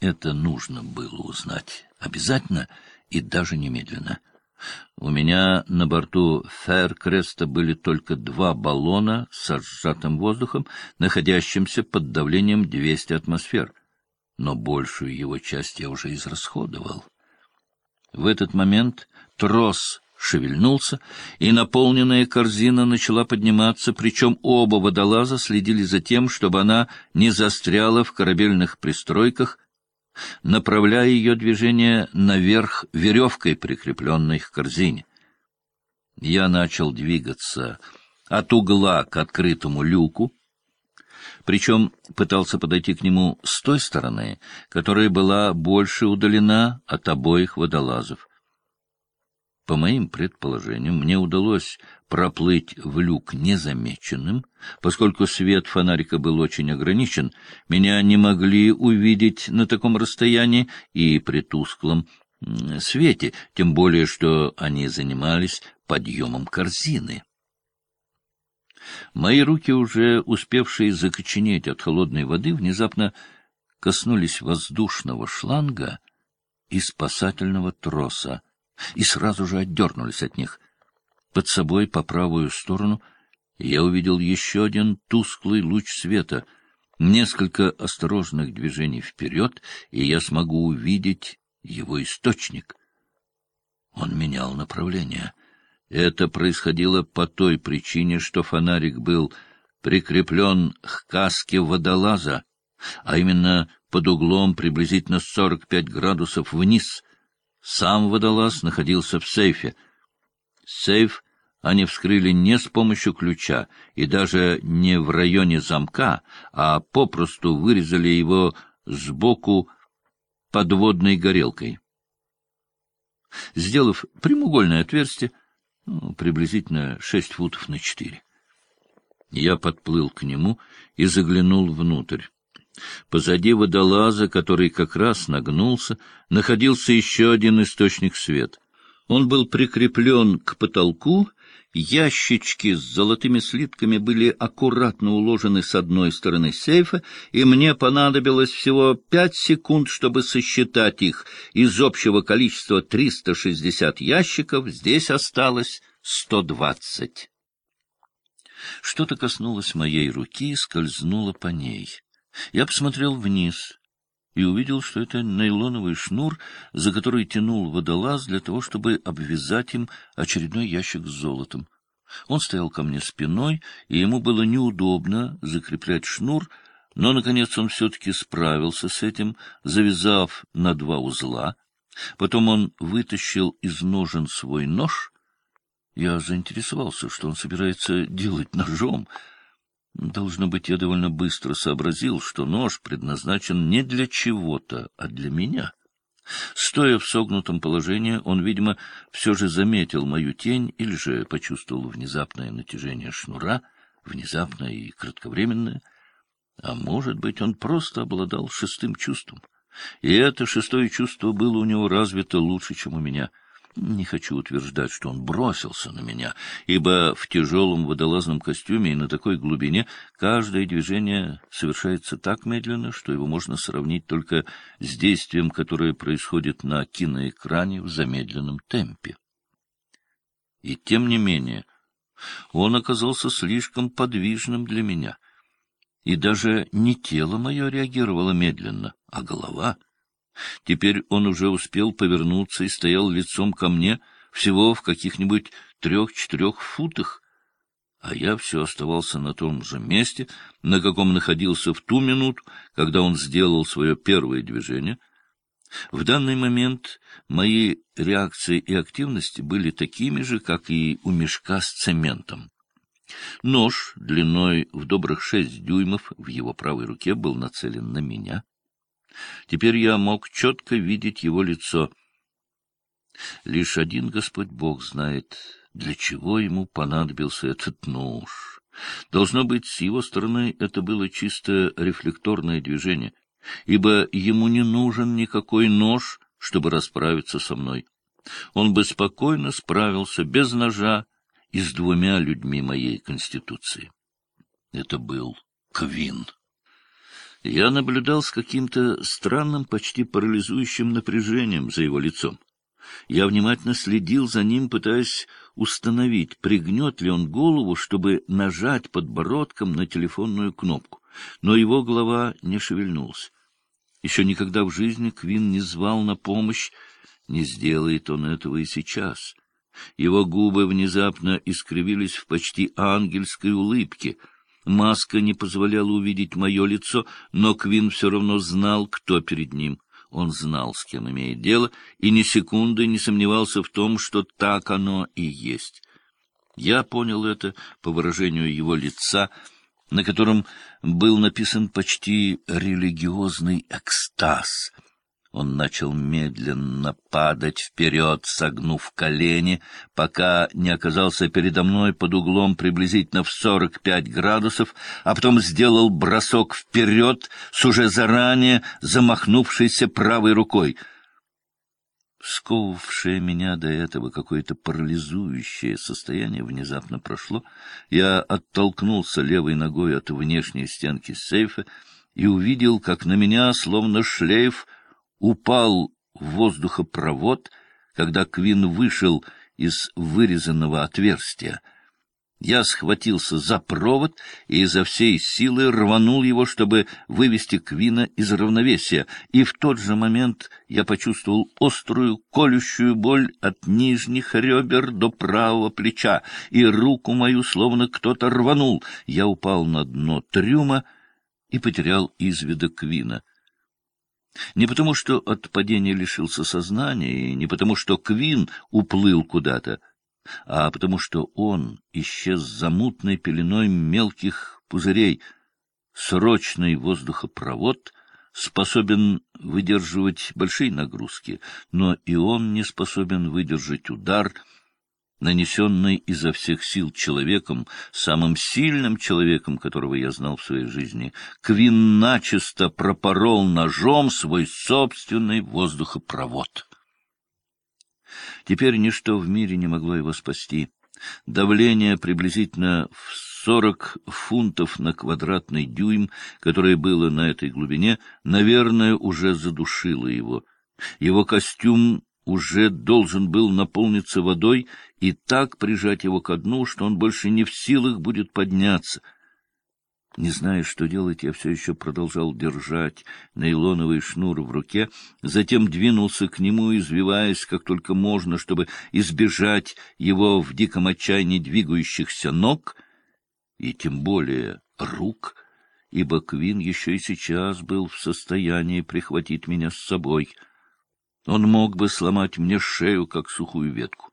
Это нужно было узнать обязательно и даже немедленно. У меня на борту Фэркреста были только два баллона с сжатым воздухом, находящимся под давлением 200 атмосфер, но большую его часть я уже израсходовал. В этот момент трос шевельнулся, и наполненная корзина начала подниматься, причем оба водолаза следили за тем, чтобы она не застряла в корабельных пристройках, направляя ее движение наверх веревкой, прикрепленной к корзине. Я начал двигаться от угла к открытому люку, причем пытался подойти к нему с той стороны, которая была больше удалена от обоих водолазов. По моим предположениям, мне удалось проплыть в люк незамеченным, поскольку свет фонарика был очень ограничен, меня не могли увидеть на таком расстоянии и при тусклом свете, тем более, что они занимались подъемом корзины. Мои руки, уже успевшие закоченеть от холодной воды, внезапно коснулись воздушного шланга и спасательного троса, и сразу же отдернулись от них. Под собой, по правую сторону, я увидел еще один тусклый луч света, несколько осторожных движений вперед, и я смогу увидеть его источник. Он менял направление. Это происходило по той причине, что фонарик был прикреплен к каске водолаза, а именно под углом приблизительно 45 градусов вниз — сам водолаз находился в сейфе. Сейф они вскрыли не с помощью ключа и даже не в районе замка, а попросту вырезали его сбоку подводной горелкой. Сделав прямоугольное отверстие, ну, приблизительно шесть футов на четыре, я подплыл к нему и заглянул внутрь. Позади водолаза, который как раз нагнулся, находился еще один источник света. Он был прикреплен к потолку, ящички с золотыми слитками были аккуратно уложены с одной стороны сейфа, и мне понадобилось всего пять секунд, чтобы сосчитать их. Из общего количества 360 ящиков здесь осталось 120. Что-то коснулось моей руки и скользнуло по ней. Я посмотрел вниз и увидел, что это нейлоновый шнур, за который тянул водолаз для того, чтобы обвязать им очередной ящик с золотом. Он стоял ко мне спиной, и ему было неудобно закреплять шнур, но, наконец, он все-таки справился с этим, завязав на два узла. Потом он вытащил из ножен свой нож. Я заинтересовался, что он собирается делать ножом — Должно быть, я довольно быстро сообразил, что нож предназначен не для чего-то, а для меня. Стоя в согнутом положении, он, видимо, все же заметил мою тень или же почувствовал внезапное натяжение шнура, внезапное и кратковременное. А может быть, он просто обладал шестым чувством. И это шестое чувство было у него развито лучше, чем у меня — не хочу утверждать, что он бросился на меня, ибо в тяжелом водолазном костюме и на такой глубине каждое движение совершается так медленно, что его можно сравнить только с действием, которое происходит на киноэкране в замедленном темпе. И тем не менее, он оказался слишком подвижным для меня, и даже не тело мое реагировало медленно, а голова — Теперь он уже успел повернуться и стоял лицом ко мне всего в каких-нибудь трех-четырех футах, а я все оставался на том же месте, на каком находился в ту минуту, когда он сделал свое первое движение. В данный момент мои реакции и активности были такими же, как и у мешка с цементом. Нож длиной в добрых шесть дюймов в его правой руке был нацелен на меня — Теперь я мог четко видеть его лицо. Лишь один Господь Бог знает, для чего ему понадобился этот нож. Должно быть, с его стороны это было чисто рефлекторное движение, ибо ему не нужен никакой нож, чтобы расправиться со мной. Он бы спокойно справился без ножа и с двумя людьми моей конституции. Это был Квин. Я наблюдал с каким-то странным, почти парализующим напряжением за его лицом. Я внимательно следил за ним, пытаясь установить, пригнет ли он голову, чтобы нажать подбородком на телефонную кнопку. Но его голова не шевельнулась. Еще никогда в жизни Квин не звал на помощь, не сделает он этого и сейчас. Его губы внезапно искривились в почти ангельской улыбке. Маска не позволяла увидеть мое лицо, но Квин все равно знал, кто перед ним. Он знал, с кем имеет дело, и ни секунды не сомневался в том, что так оно и есть. Я понял это по выражению его лица, на котором был написан почти религиозный экстаз — он начал медленно падать вперед, согнув колени, пока не оказался передо мной под углом приблизительно в сорок пять градусов, а потом сделал бросок вперед с уже заранее замахнувшейся правой рукой. Сковывавшее меня до этого какое-то парализующее состояние внезапно прошло. Я оттолкнулся левой ногой от внешней стенки сейфа и увидел, как на меня, словно шлейф, упал в воздухопровод, когда Квин вышел из вырезанного отверстия. Я схватился за провод и изо всей силы рванул его, чтобы вывести Квина из равновесия, и в тот же момент я почувствовал острую колющую боль от нижних ребер до правого плеча, и руку мою словно кто-то рванул. Я упал на дно трюма и потерял из вида Квина. Не потому, что от падения лишился сознания, и не потому, что Квин уплыл куда-то, а потому, что он исчез за мутной пеленой мелких пузырей. Срочный воздухопровод способен выдерживать большие нагрузки, но и он не способен выдержать удар — нанесенный изо всех сил человеком, самым сильным человеком, которого я знал в своей жизни, Квин начисто пропорол ножом свой собственный воздухопровод. Теперь ничто в мире не могло его спасти. Давление приблизительно в сорок фунтов на квадратный дюйм, которое было на этой глубине, наверное, уже задушило его. Его костюм уже должен был наполниться водой и так прижать его ко дну, что он больше не в силах будет подняться. Не зная, что делать, я все еще продолжал держать нейлоновый шнур в руке, затем двинулся к нему, извиваясь как только можно, чтобы избежать его в диком отчаянии двигающихся ног, и тем более рук, ибо Квин еще и сейчас был в состоянии прихватить меня с собой — он мог бы сломать мне шею, как сухую ветку.